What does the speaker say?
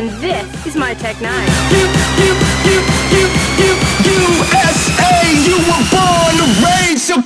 And This is my Tech 9. You, you, you, you, you, USA, you were born to rage, your